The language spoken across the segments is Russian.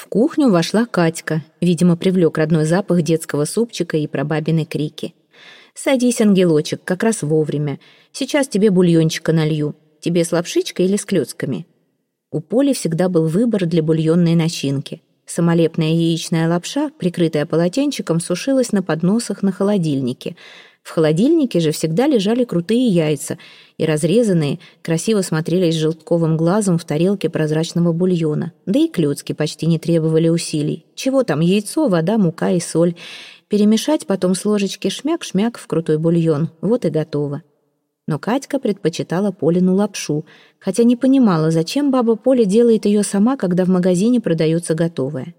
В кухню вошла Катька, видимо, привлек родной запах детского супчика и прабабины крики. «Садись, ангелочек, как раз вовремя. Сейчас тебе бульончика налью. Тебе с лапшичкой или с клёцками?» У Поли всегда был выбор для бульонной начинки. Самолепная яичная лапша, прикрытая полотенчиком, сушилась на подносах на холодильнике — в холодильнике же всегда лежали крутые яйца, и разрезанные красиво смотрелись желтковым глазом в тарелке прозрачного бульона. Да и клёцки почти не требовали усилий. Чего там, яйцо, вода, мука и соль. Перемешать потом с ложечки шмяк-шмяк в крутой бульон. Вот и готово. Но Катька предпочитала Полину лапшу, хотя не понимала, зачем баба Поля делает ее сама, когда в магазине продается готовая.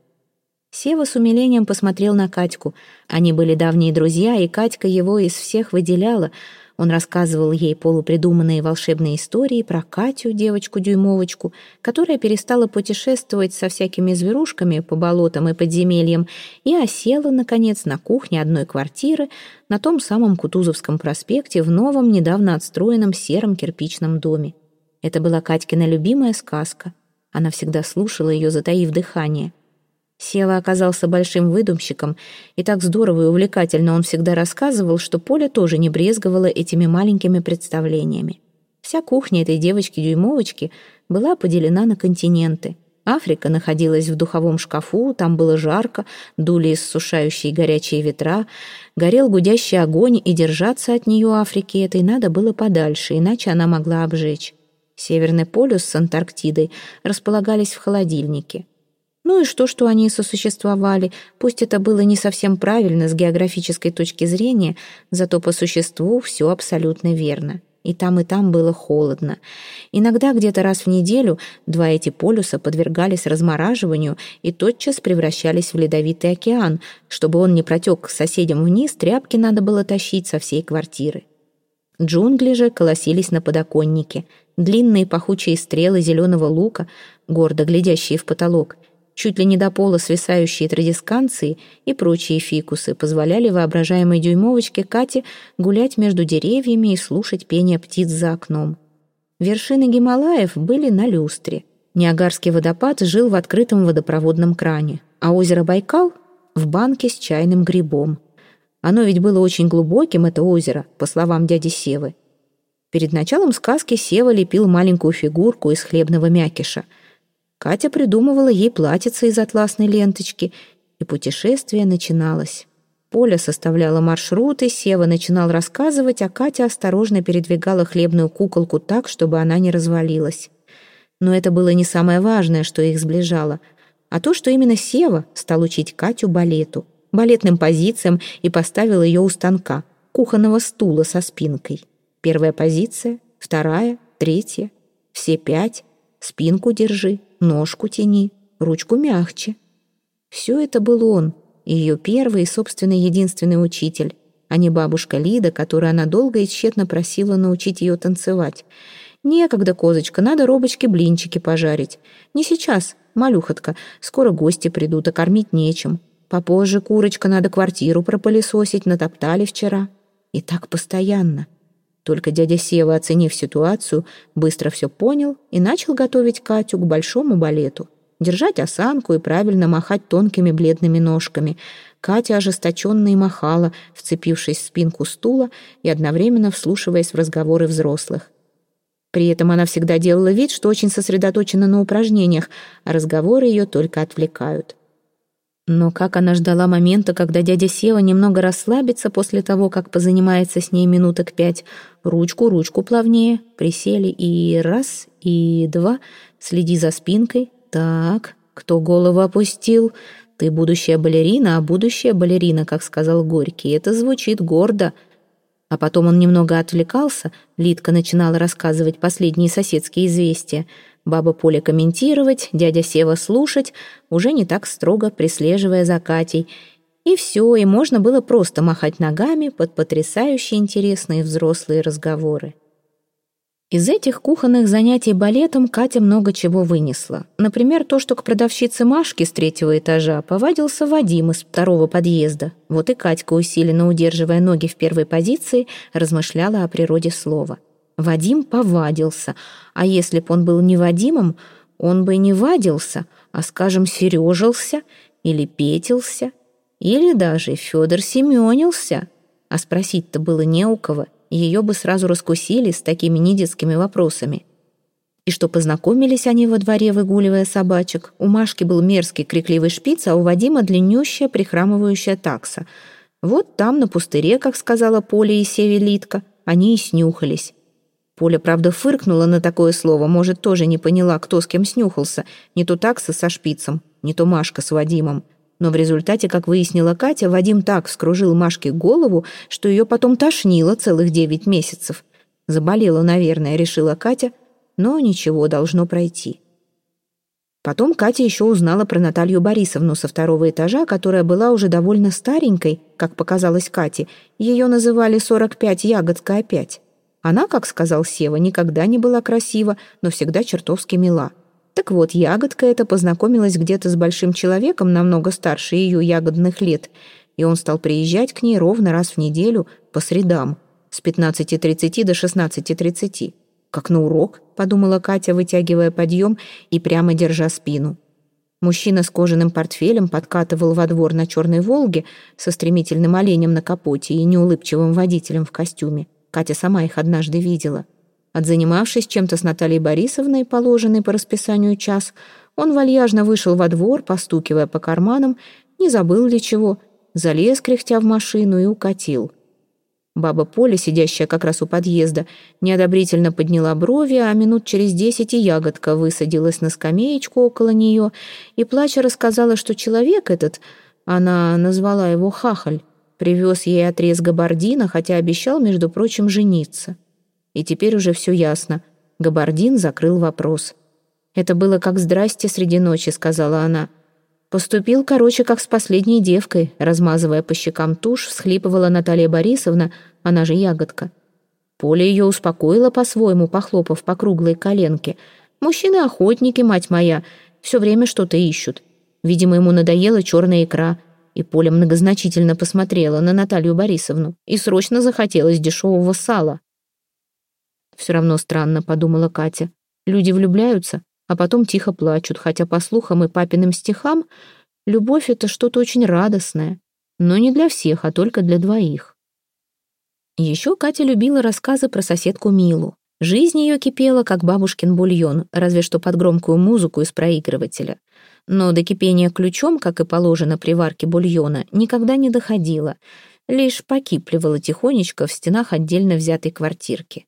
Сева с умилением посмотрел на Катьку. Они были давние друзья, и Катька его из всех выделяла. Он рассказывал ей полупридуманные волшебные истории про Катю, девочку-дюймовочку, которая перестала путешествовать со всякими зверушками по болотам и подземельям и осела, наконец, на кухне одной квартиры на том самом Кутузовском проспекте в новом, недавно отстроенном сером кирпичном доме. Это была Катькина любимая сказка. Она всегда слушала ее, затаив дыхание — Сева оказался большим выдумщиком, и так здорово и увлекательно он всегда рассказывал, что Поля тоже не брезговала этими маленькими представлениями. Вся кухня этой девочки-дюймовочки была поделена на континенты. Африка находилась в духовом шкафу, там было жарко, дули иссушающие горячие ветра, горел гудящий огонь, и держаться от нее Африки этой надо было подальше, иначе она могла обжечь. Северный полюс с Антарктидой располагались в холодильнике. Ну и что, что они сосуществовали, пусть это было не совсем правильно с географической точки зрения, зато по существу все абсолютно верно. И там, и там было холодно. Иногда где-то раз в неделю два эти полюса подвергались размораживанию и тотчас превращались в ледовитый океан. Чтобы он не протек к соседям вниз, тряпки надо было тащить со всей квартиры. Джунгли же колосились на подоконнике. Длинные пахучие стрелы зеленого лука, гордо глядящие в потолок, Чуть ли не до пола свисающие традисканции и прочие фикусы позволяли воображаемой дюймовочке Кате гулять между деревьями и слушать пение птиц за окном. Вершины Гималаев были на люстре. Ниагарский водопад жил в открытом водопроводном кране, а озеро Байкал — в банке с чайным грибом. Оно ведь было очень глубоким, это озеро, по словам дяди Севы. Перед началом сказки Сева лепил маленькую фигурку из хлебного мякиша — Катя придумывала ей платьице из атласной ленточки, и путешествие начиналось. Поля составляла маршруты, Сева начинал рассказывать, а Катя осторожно передвигала хлебную куколку так, чтобы она не развалилась. Но это было не самое важное, что их сближало, а то, что именно Сева стал учить Катю балету, балетным позициям и поставил ее у станка, кухонного стула со спинкой. Первая позиция, вторая, третья, все пять, спинку держи, ножку тяни, ручку мягче. Все это был он, ее первый и, собственно, единственный учитель, а не бабушка Лида, которую она долго и тщетно просила научить ее танцевать. «Некогда, козочка, надо робочки-блинчики пожарить. Не сейчас, малюхотка, скоро гости придут, а кормить нечем. Попозже, курочка, надо квартиру пропылесосить, натоптали вчера. И так постоянно». Только дядя Сева, оценив ситуацию, быстро все понял и начал готовить Катю к большому балету. Держать осанку и правильно махать тонкими бледными ножками. Катя ожесточенно и махала, вцепившись в спинку стула и одновременно вслушиваясь в разговоры взрослых. При этом она всегда делала вид, что очень сосредоточена на упражнениях, а разговоры ее только отвлекают. Но как она ждала момента, когда дядя Сева немного расслабится после того, как позанимается с ней минуток пять. Ручку, ручку плавнее. Присели и раз, и два. Следи за спинкой. Так, кто голову опустил? Ты будущая балерина, а будущая балерина, как сказал Горький. Это звучит гордо. А потом он немного отвлекался. Лидка начинала рассказывать последние соседские известия — Баба Поля комментировать, дядя Сева слушать, уже не так строго прислеживая за Катей. И все, и можно было просто махать ногами под потрясающе интересные взрослые разговоры. Из этих кухонных занятий балетом Катя много чего вынесла. Например, то, что к продавщице Машке с третьего этажа повадился Вадим из второго подъезда. Вот и Катька, усиленно удерживая ноги в первой позиции, размышляла о природе слова — Вадим повадился, а если б он был не Вадимом, он бы не вадился, а, скажем, сережился или петился, или даже Федор Семенился. А спросить-то было не у кого, ее бы сразу раскусили с такими недетскими вопросами. И что познакомились они во дворе, выгуливая собачек. У Машки был мерзкий крикливый шпиц, а у Вадима длиннющая прихрамывающая такса. Вот там, на пустыре, как сказала Поля и Севелитка, они и снюхались. Поля, правда, фыркнула на такое слово, может, тоже не поняла, кто с кем снюхался. Не то такса со шпицем, не то Машка с Вадимом. Но в результате, как выяснила Катя, Вадим так вскружил Машке голову, что ее потом тошнило целых девять месяцев. Заболела, наверное, решила Катя, но ничего, должно пройти. Потом Катя еще узнала про Наталью Борисовну со второго этажа, которая была уже довольно старенькой, как показалось Кате. Ее называли «45 ягодка опять». Она, как сказал Сева, никогда не была красива, но всегда чертовски мила. Так вот, ягодка эта познакомилась где-то с большим человеком, намного старше ее ягодных лет, и он стал приезжать к ней ровно раз в неделю по средам, с 15.30 до 16.30. «Как на урок», — подумала Катя, вытягивая подъем и прямо держа спину. Мужчина с кожаным портфелем подкатывал во двор на черной «Волге» со стремительным оленем на капоте и неулыбчивым водителем в костюме. Катя сама их однажды видела. Отзанимавшись чем-то с Натальей Борисовной, положенной по расписанию час, он вальяжно вышел во двор, постукивая по карманам, не забыл ли чего, залез, кряхтя в машину, и укатил. Баба Поля, сидящая как раз у подъезда, неодобрительно подняла брови, а минут через десять и ягодка высадилась на скамеечку около нее и, плача, рассказала, что человек этот, она назвала его Хахаль, привез ей отрез габардина, хотя обещал, между прочим, жениться. И теперь уже все ясно. Габардин закрыл вопрос. «Это было как здрасте среди ночи», — сказала она. Поступил, короче, как с последней девкой, размазывая по щекам тушь, всхлипывала Наталья Борисовна, она же ягодка. Поля ее успокоила по-своему, похлопав по круглой коленке. «Мужчины-охотники, мать моя, все время что-то ищут. Видимо, ему надоела черная икра». И Поля многозначительно посмотрела на Наталью Борисовну и срочно захотелось дешевого сала. «Все равно странно», — подумала Катя. «Люди влюбляются, а потом тихо плачут, хотя, по слухам и папиным стихам, любовь — это что-то очень радостное, но не для всех, а только для двоих. Еще Катя любила рассказы про соседку Милу. Жизнь ее кипела, как бабушкин бульон, разве что под громкую музыку из проигрывателя. Но до кипения ключом, как и положено при варке бульона, никогда не доходило, лишь покипливала тихонечко в стенах отдельно взятой квартирки.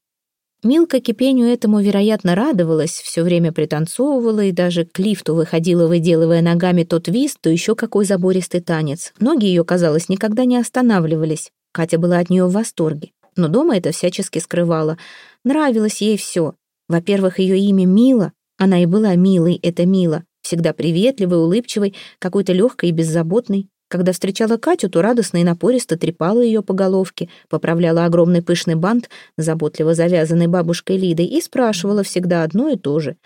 Милка кипению этому, вероятно, радовалась, все время пританцовывала и даже к лифту выходила, выделывая ногами то твист, то еще какой забористый танец. Ноги ее, казалось, никогда не останавливались. Катя была от нее в восторге, но дома это всячески скрывала. Нравилось ей все. Во-первых, ее имя Мила, она и была милой, это Мила, всегда приветливой, улыбчивой, какой-то легкой и беззаботной. Когда встречала Катю, то радостно и напористо трепала ее по головке, поправляла огромный пышный бант, заботливо завязанный бабушкой Лидой, и спрашивала всегда одно и то же.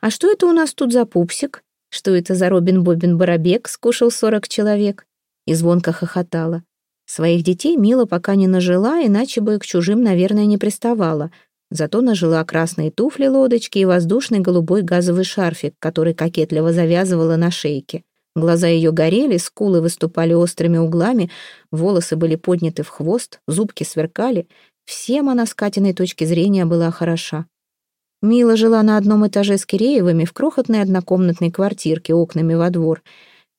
«А что это у нас тут за пупсик? Что это за Робин Бобин Барабек скушал сорок человек?» И звонко хохотала. Своих детей Мила пока не нажила, иначе бы к чужим, наверное, не приставала. Зато нажила красные туфли-лодочки и воздушный голубой газовый шарфик, который кокетливо завязывала на шейке. Глаза ее горели, скулы выступали острыми углами, волосы были подняты в хвост, зубки сверкали. Всем она с Катиной точки зрения была хороша. Мила жила на одном этаже с Киреевыми в крохотной однокомнатной квартирке окнами во двор.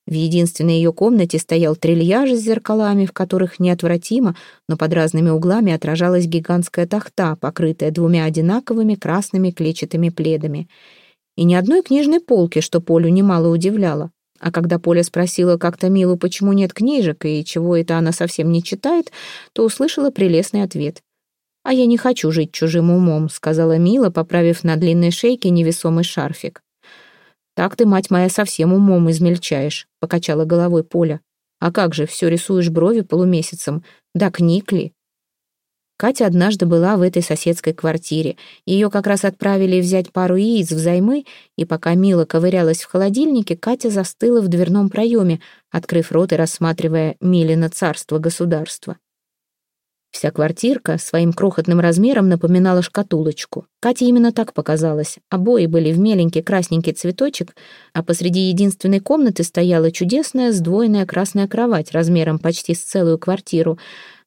В единственной ее комнате стоял трильяж с зеркалами, в которых неотвратимо, но под разными углами отражалась гигантская тахта, покрытая двумя одинаковыми красными клетчатыми пледами. И ни одной книжной полки, что Полю немало удивляло. А когда Поля спросила как-то Милу, почему нет книжек и чего это она совсем не читает, то услышала прелестный ответ. «А я не хочу жить чужим умом», — сказала Мила, поправив на длинной шейке невесомый шарфик. «Так ты, мать моя, совсем умом измельчаешь», — покачала головой Поля. «А как же, все рисуешь брови полумесяцем? Да книг ли?» Катя однажды была в этой соседской квартире. Ее как раз отправили взять пару яиц взаймы, и пока Мила ковырялась в холодильнике, Катя застыла в дверном проеме, открыв рот и рассматривая Милина царство государства. Вся квартирка своим крохотным размером напоминала шкатулочку. Кате именно так показалось. Обои были в меленький красненький цветочек, а посреди единственной комнаты стояла чудесная сдвоенная красная кровать размером почти с целую квартиру.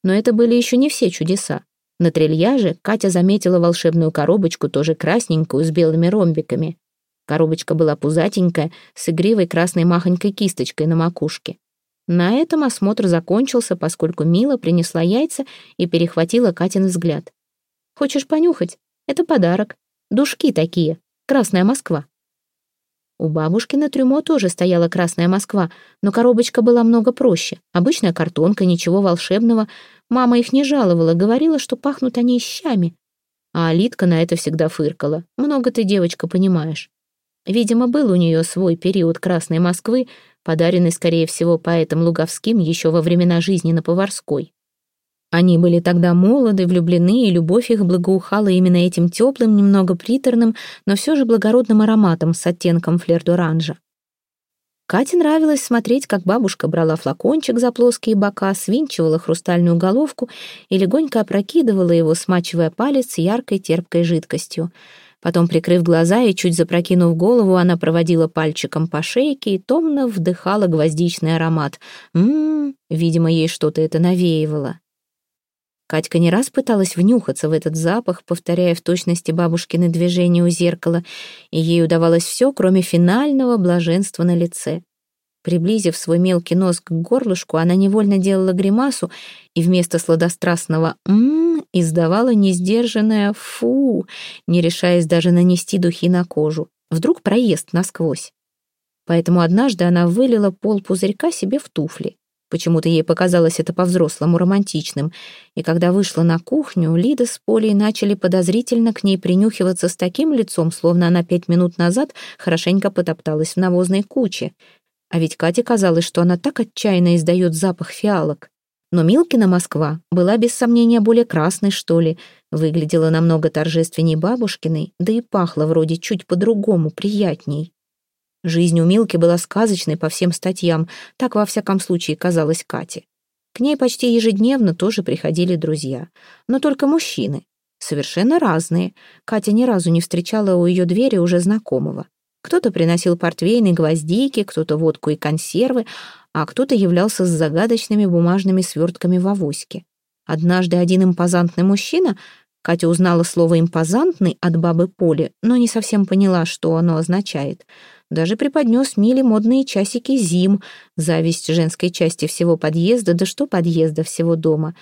Но это были еще не все чудеса. На трильяже Катя заметила волшебную коробочку, тоже красненькую, с белыми ромбиками. Коробочка была пузатенькая, с игривой красной махонькой кисточкой на макушке. На этом осмотр закончился, поскольку Мила принесла яйца и перехватила Катин взгляд. «Хочешь понюхать? Это подарок. Душки такие. Красная Москва». У бабушки на трюмо тоже стояла красная Москва, но коробочка была много проще. Обычная картонка, ничего волшебного. Мама их не жаловала, говорила, что пахнут они щами. А Алитка на это всегда фыркала. «Много ты, девочка, понимаешь». Видимо, был у нее свой период Красной Москвы, подаренный, скорее всего, поэтом Луговским еще во времена жизни на Поварской. Они были тогда молоды, влюблены, и любовь их благоухала именно этим теплым, немного приторным, но все же благородным ароматом с оттенком флер-д'оранжа. Кате нравилось смотреть, как бабушка брала флакончик за плоские бока, свинчивала хрустальную головку и легонько опрокидывала его, смачивая палец яркой терпкой жидкостью. Потом, прикрыв глаза и чуть запрокинув голову, она проводила пальчиком по шейке и томно вдыхала гвоздичный аромат. Ммм, видимо, ей что-то это навеивало. Катька не раз пыталась внюхаться в этот запах, повторяя в точности бабушкины движения у зеркала, и ей удавалось все, кроме финального блаженства на лице. Приблизив свой мелкий нос к горлышку, она невольно делала гримасу и вместо сладострастного «м» издавала несдержанное «фу», не решаясь даже нанести духи на кожу. Вдруг проезд насквозь. Поэтому однажды она вылила пол пузырька себе в туфли. Почему-то ей показалось это по-взрослому романтичным, и когда вышла на кухню, Лида с Полей начали подозрительно к ней принюхиваться с таким лицом, словно она пять минут назад хорошенько потопталась в навозной куче — а ведь Кате казалось, что она так отчаянно издает запах фиалок. Но Милкина Москва была без сомнения более красной, что ли, выглядела намного торжественней бабушкиной, да и пахла вроде чуть по-другому, приятней. Жизнь у Милки была сказочной по всем статьям, так во всяком случае казалось Кате. К ней почти ежедневно тоже приходили друзья, но только мужчины, совершенно разные. Катя ни разу не встречала у ее двери уже знакомого. Кто-то приносил портвейн и гвоздики, кто-то водку и консервы, а кто-то являлся с загадочными бумажными свертками в авоське. Однажды один импозантный мужчина, Катя узнала слово «импозантный» от бабы Поли, но не совсем поняла, что оно означает. Даже преподнес Миле модные часики зим, зависть женской части всего подъезда, да что подъезда всего дома.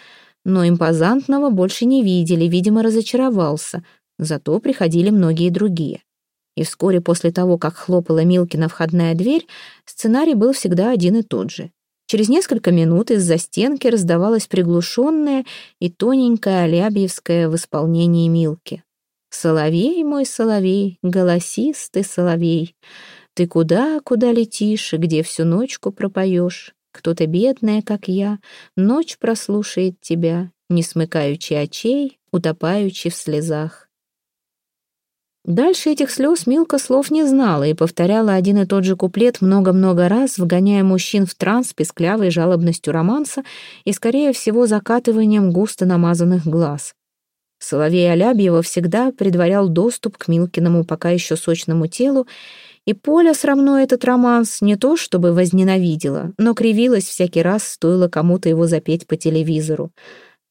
Но импозантного больше не видели, видимо, разочаровался. Зато приходили многие другие. И вскоре после того, как хлопала Милкина входная дверь, сценарий был всегда один и тот же. Через несколько минут из-за стенки раздавалось приглушенное и тоненькое алябьевское в исполнении Милки. «Соловей мой, соловей, голосистый соловей, ты куда, куда летишь и где всю ночку пропоешь? Кто-то бедная, как я, ночь прослушает тебя, не смыкаючи очей, утопаючи в слезах. Дальше этих слез Милка слов не знала и повторяла один и тот же куплет много-много раз, вгоняя мужчин в транс песклявой жалобностью романса и, скорее всего, закатыванием густо намазанных глаз. Соловей Алябьева всегда предварял доступ к Милкиному пока еще сочному телу, и Поля срамно этот романс не то чтобы возненавидела, но кривилась всякий раз, стоило кому-то его запеть по телевизору.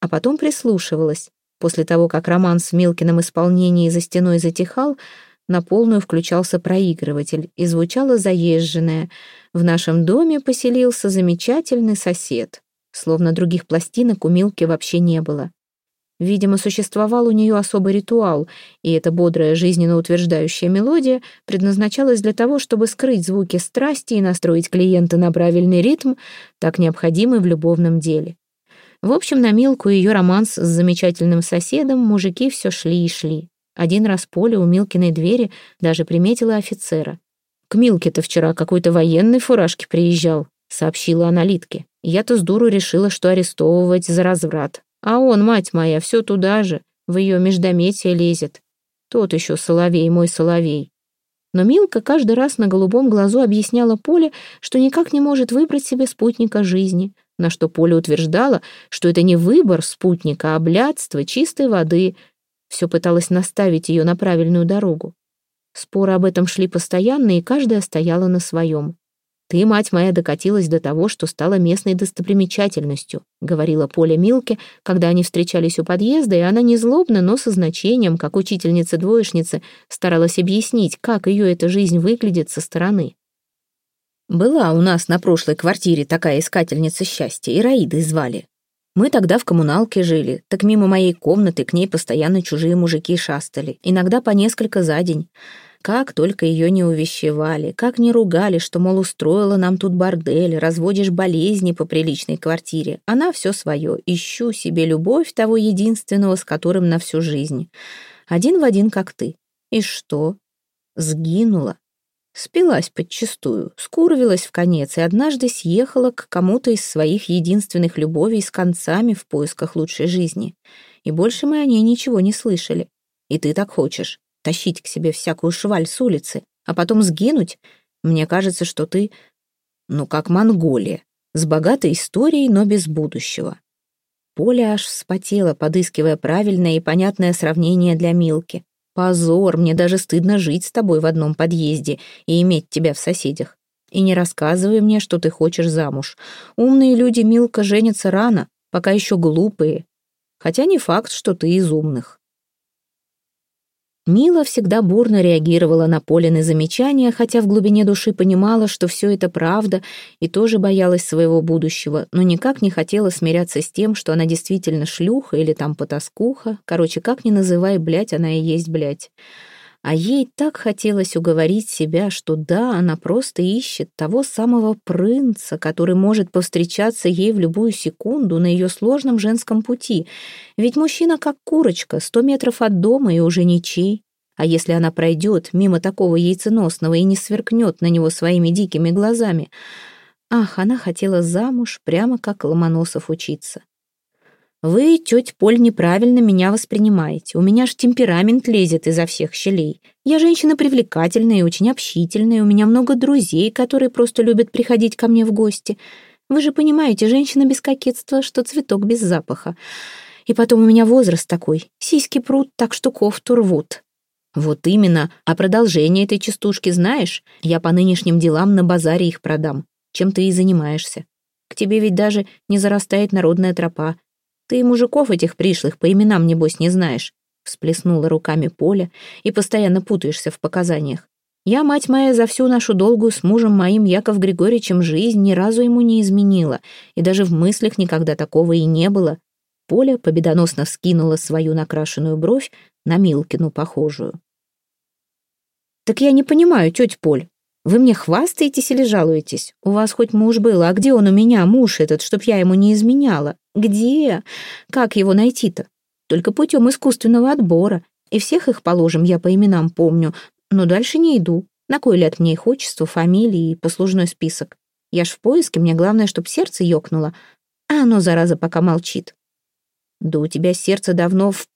А потом прислушивалась. После того, как роман с Милкиным исполнении за стеной затихал, на полную включался проигрыватель, и звучало заезженное «В нашем доме поселился замечательный сосед», словно других пластинок у Милки вообще не было. Видимо, существовал у нее особый ритуал, и эта бодрая, жизненно утверждающая мелодия предназначалась для того, чтобы скрыть звуки страсти и настроить клиента на правильный ритм, так необходимый в любовном деле. В общем, на Милку и ее романс с замечательным соседом мужики все шли и шли. Один раз Поля у Милкиной двери даже приметила офицера. «К Милке-то вчера какой-то военный фуражки приезжал», — сообщила аналитке. «Я-то с дуру решила, что арестовывать за разврат. А он, мать моя, все туда же, в ее междометие лезет. Тот еще соловей, мой соловей». Но Милка каждый раз на голубом глазу объясняла Поле, что никак не может выбрать себе спутника жизни — на что Поля утверждала, что это не выбор спутника, а блядство чистой воды. Все пыталась наставить ее на правильную дорогу. Споры об этом шли постоянно, и каждая стояла на своем. «Ты, мать моя, докатилась до того, что стала местной достопримечательностью», говорила Поля Милке, когда они встречались у подъезда, и она незлобно, но со значением, как учительница-двоечницы, старалась объяснить, как ее эта жизнь выглядит со стороны. «Была у нас на прошлой квартире такая искательница счастья, Ираидой звали. Мы тогда в коммуналке жили, так мимо моей комнаты к ней постоянно чужие мужики шастали, иногда по несколько за день». Как только ее не увещевали, как не ругали, что, мол, устроила нам тут бордель, разводишь болезни по приличной квартире. Она все свое, ищу себе любовь того единственного, с которым на всю жизнь. Один в один, как ты. И что? Сгинула. Спилась подчистую, скурвилась в конец и однажды съехала к кому-то из своих единственных любовей с концами в поисках лучшей жизни. И больше мы о ней ничего не слышали. И ты так хочешь тащить к себе всякую шваль с улицы, а потом сгинуть, мне кажется, что ты, ну, как Монголия, с богатой историей, но без будущего. Поля аж вспотела, подыскивая правильное и понятное сравнение для Милки. Позор, мне даже стыдно жить с тобой в одном подъезде и иметь тебя в соседях. И не рассказывай мне, что ты хочешь замуж. Умные люди, Милка, женятся рано, пока еще глупые. Хотя не факт, что ты из умных. Мила всегда бурно реагировала на Полины замечания, хотя в глубине души понимала, что все это правда, и тоже боялась своего будущего, но никак не хотела смиряться с тем, что она действительно шлюха или там потаскуха. Короче, как ни называй, блядь, она и есть блядь. А ей так хотелось уговорить себя, что да, она просто ищет того самого принца, который может повстречаться ей в любую секунду на ее сложном женском пути. Ведь мужчина как курочка, сто метров от дома и уже ничей. А если она пройдет мимо такого яйценосного и не сверкнет на него своими дикими глазами? Ах, она хотела замуж, прямо как Ломоносов учиться. «Вы, тетя Поль, неправильно меня воспринимаете. У меня ж темперамент лезет изо всех щелей. Я женщина привлекательная и очень общительная. У меня много друзей, которые просто любят приходить ко мне в гости. Вы же понимаете, женщина без кокетства, что цветок без запаха. И потом у меня возраст такой. Сиськи прут, так что кофту рвут. Вот именно. А продолжение этой частушки знаешь? Я по нынешним делам на базаре их продам. Чем ты и занимаешься. К тебе ведь даже не зарастает народная тропа. Ты и мужиков этих пришлых по именам, небось, не знаешь. Всплеснула руками Поля и постоянно путаешься в показаниях. Я, мать моя, за всю нашу долгую с мужем моим Яков Григорьевичем жизнь ни разу ему не изменила, и даже в мыслях никогда такого и не было. Поля победоносно вскинула свою накрашенную бровь на Милкину похожую. «Так я не понимаю, тетя Поль, вы мне хвастаетесь или жалуетесь? У вас хоть муж был, а где он у меня, муж этот, чтоб я ему не изменяла? Где? Как его найти-то? Только путем искусственного отбора. И всех их, положим, я по именам помню, но дальше не иду. На кой ляд мне их отчество, фамилии и послужной список? Я ж в поиске, мне главное, чтоб сердце ёкнуло. А оно, зараза, пока молчит. Да у тебя сердце давно в...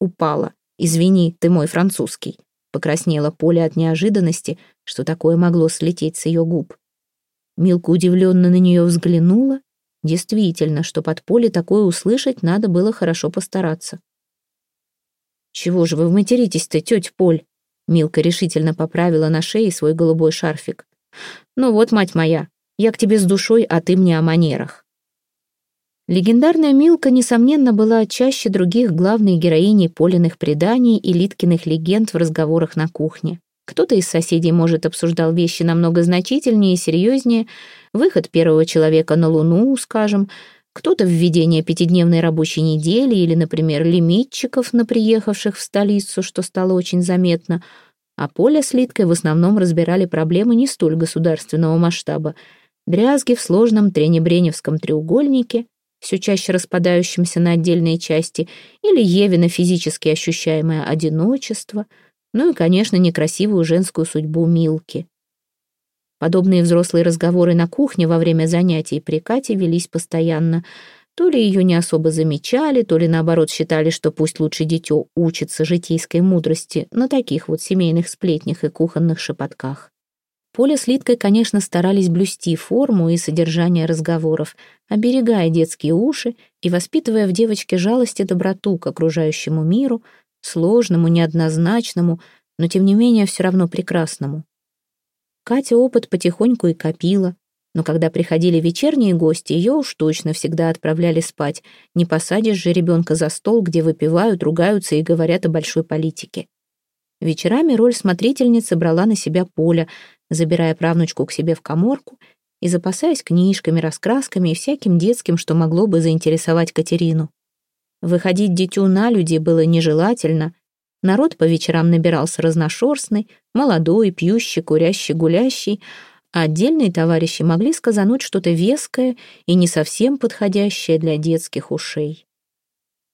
упало. Извини, ты мой французский. Покраснела Поля от неожиданности, что такое могло слететь с ее губ. Милка удивленно на нее взглянула. Действительно, что под поле такое услышать, надо было хорошо постараться. «Чего же вы материтесь-то, тетя Поль?» Милка решительно поправила на шее свой голубой шарфик. «Ну вот, мать моя, я к тебе с душой, а ты мне о манерах». Легендарная Милка, несомненно, была чаще других главной героиней Полиных преданий и Литкиных легенд в разговорах на кухне. Кто-то из соседей, может, обсуждал вещи намного значительнее и серьезнее, выход первого человека на Луну, скажем, кто-то введение пятидневной рабочей недели или, например, лимитчиков на приехавших в столицу, что стало очень заметно, а Поля с Литкой в основном разбирали проблемы не столь государственного масштаба, дрязги в сложном тренебреневском треугольнике, все чаще распадающемся на отдельные части, или Евина физически ощущаемое одиночество, ну и, конечно, некрасивую женскую судьбу Милки. Подобные взрослые разговоры на кухне во время занятий при Кате велись постоянно. То ли ее не особо замечали, то ли наоборот считали, что пусть лучше дитё учится житейской мудрости на таких вот семейных сплетнях и кухонных шепотках. Поля с Литкой, конечно, старались блюсти форму и содержание разговоров, оберегая детские уши и воспитывая в девочке жалость и доброту к окружающему миру, сложному, неоднозначному, но тем не менее все равно прекрасному. Катя опыт потихоньку и копила, но когда приходили вечерние гости, ее уж точно всегда отправляли спать. Не посадишь же ребенка за стол, где выпивают, ругаются и говорят о большой политике. Вечерами роль смотрительницы брала на себя Поля, забирая правнучку к себе в коморку и запасаясь книжками, раскрасками и всяким детским, что могло бы заинтересовать Катерину. Выходить дитю на люди было нежелательно. Народ по вечерам набирался разношерстный, молодой, пьющий, курящий, гулящий, а отдельные товарищи могли сказануть что-то веское и не совсем подходящее для детских ушей.